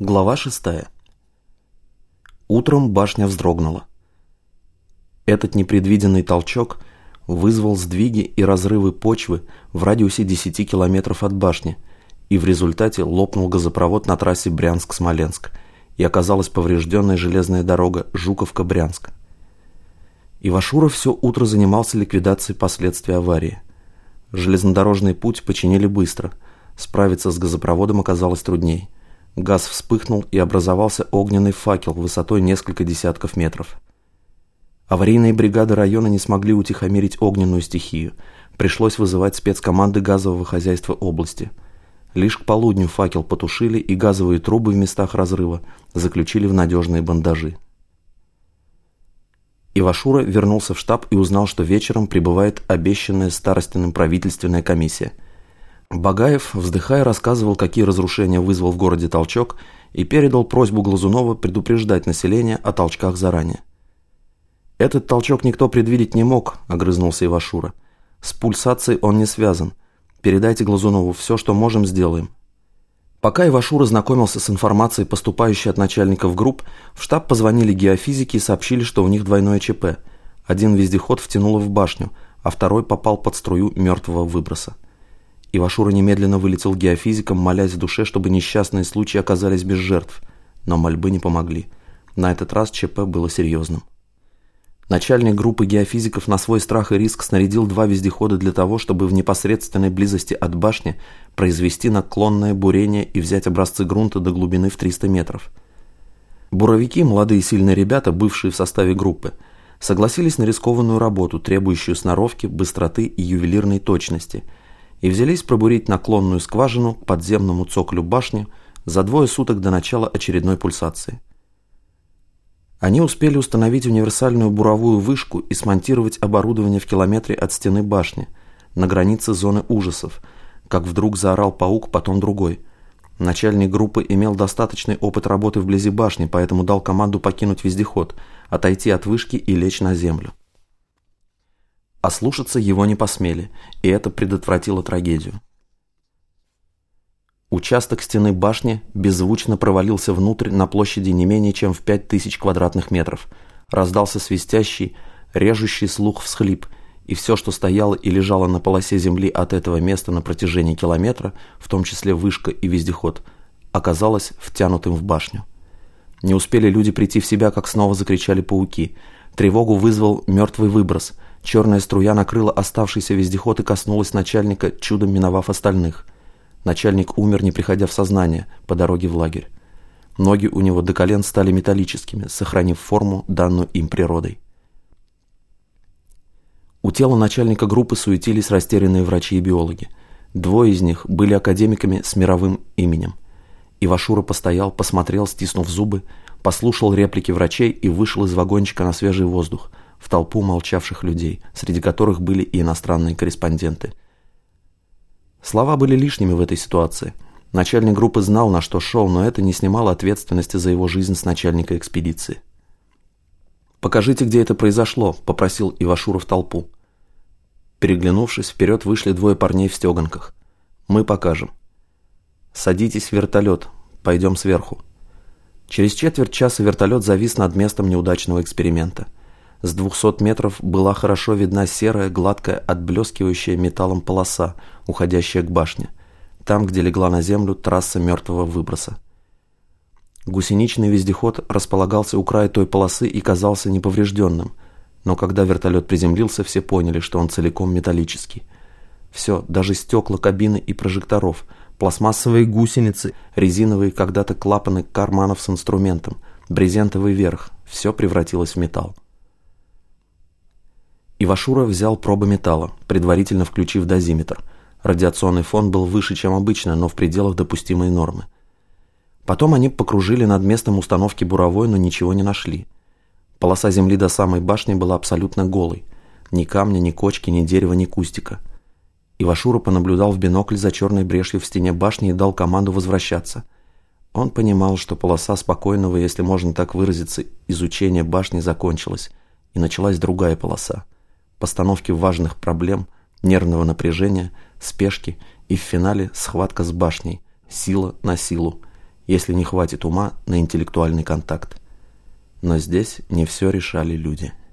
Глава шестая. Утром башня вздрогнула. Этот непредвиденный толчок вызвал сдвиги и разрывы почвы в радиусе 10 километров от башни, и в результате лопнул газопровод на трассе Брянск-Смоленск, и оказалась поврежденная железная дорога Жуковка-Брянск. Ивашура все утро занимался ликвидацией последствий аварии. Железнодорожный путь починили быстро – Справиться с газопроводом оказалось трудней. Газ вспыхнул и образовался огненный факел высотой несколько десятков метров. Аварийные бригады района не смогли утихомирить огненную стихию. Пришлось вызывать спецкоманды газового хозяйства области. Лишь к полудню факел потушили и газовые трубы в местах разрыва заключили в надежные бандажи. Ивашура вернулся в штаб и узнал, что вечером прибывает обещанная старостиным правительственная комиссия – Багаев, вздыхая, рассказывал, какие разрушения вызвал в городе толчок и передал просьбу Глазунова предупреждать население о толчках заранее. «Этот толчок никто предвидеть не мог», – огрызнулся Ивашура. «С пульсацией он не связан. Передайте Глазунову все, что можем, сделаем». Пока Ивашура знакомился с информацией, поступающей от начальников групп, в штаб позвонили геофизики и сообщили, что у них двойное ЧП. Один вездеход втянуло в башню, а второй попал под струю мертвого выброса. Ивашура немедленно вылетел геофизиком, молясь в душе, чтобы несчастные случаи оказались без жертв. Но мольбы не помогли. На этот раз ЧП было серьезным. Начальник группы геофизиков на свой страх и риск снарядил два вездехода для того, чтобы в непосредственной близости от башни произвести наклонное бурение и взять образцы грунта до глубины в 300 метров. Буровики, молодые сильные ребята, бывшие в составе группы, согласились на рискованную работу, требующую сноровки, быстроты и ювелирной точности – и взялись пробурить наклонную скважину к подземному цоклю башни за двое суток до начала очередной пульсации. Они успели установить универсальную буровую вышку и смонтировать оборудование в километре от стены башни, на границе зоны ужасов, как вдруг заорал паук, потом другой. Начальник группы имел достаточный опыт работы вблизи башни, поэтому дал команду покинуть вездеход, отойти от вышки и лечь на землю. Ослушаться его не посмели, и это предотвратило трагедию. Участок стены башни беззвучно провалился внутрь на площади не менее чем в 5000 квадратных метров. Раздался свистящий, режущий слух всхлип, и все, что стояло и лежало на полосе земли от этого места на протяжении километра, в том числе вышка и вездеход, оказалось втянутым в башню. Не успели люди прийти в себя, как снова закричали пауки. Тревогу вызвал мертвый выброс – Черная струя накрыла оставшийся вездеход и коснулась начальника, чудом миновав остальных. Начальник умер, не приходя в сознание, по дороге в лагерь. Ноги у него до колен стали металлическими, сохранив форму, данную им природой. У тела начальника группы суетились растерянные врачи и биологи. Двое из них были академиками с мировым именем. Ивашура постоял, посмотрел, стиснув зубы, послушал реплики врачей и вышел из вагончика на свежий воздух – в толпу молчавших людей, среди которых были и иностранные корреспонденты. Слова были лишними в этой ситуации. Начальник группы знал, на что шел, но это не снимало ответственности за его жизнь с начальника экспедиции. «Покажите, где это произошло», – попросил Ивашуров толпу. Переглянувшись, вперед вышли двое парней в стеганках. «Мы покажем». «Садитесь в вертолет. Пойдем сверху». Через четверть часа вертолет завис над местом неудачного эксперимента – с двухсот метров была хорошо видна серая, гладкая, отблескивающая металлом полоса, уходящая к башне, там, где легла на землю трасса мертвого выброса. Гусеничный вездеход располагался у края той полосы и казался неповрежденным, но когда вертолет приземлился, все поняли, что он целиком металлический. Все, даже стекла кабины и прожекторов, пластмассовые гусеницы, резиновые когда-то клапаны карманов с инструментом, брезентовый верх – все превратилось в металл. Ивашура взял пробы металла, предварительно включив дозиметр. Радиационный фон был выше, чем обычно, но в пределах допустимой нормы. Потом они покружили над местом установки буровой, но ничего не нашли. Полоса земли до самой башни была абсолютно голой. Ни камня, ни кочки, ни дерева, ни кустика. Ивашура понаблюдал в бинокль за черной брешью в стене башни и дал команду возвращаться. Он понимал, что полоса спокойного, если можно так выразиться, изучения башни закончилась, и началась другая полоса постановки важных проблем, нервного напряжения, спешки и в финале схватка с башней, сила на силу. если не хватит ума на интеллектуальный контакт. Но здесь не все решали люди –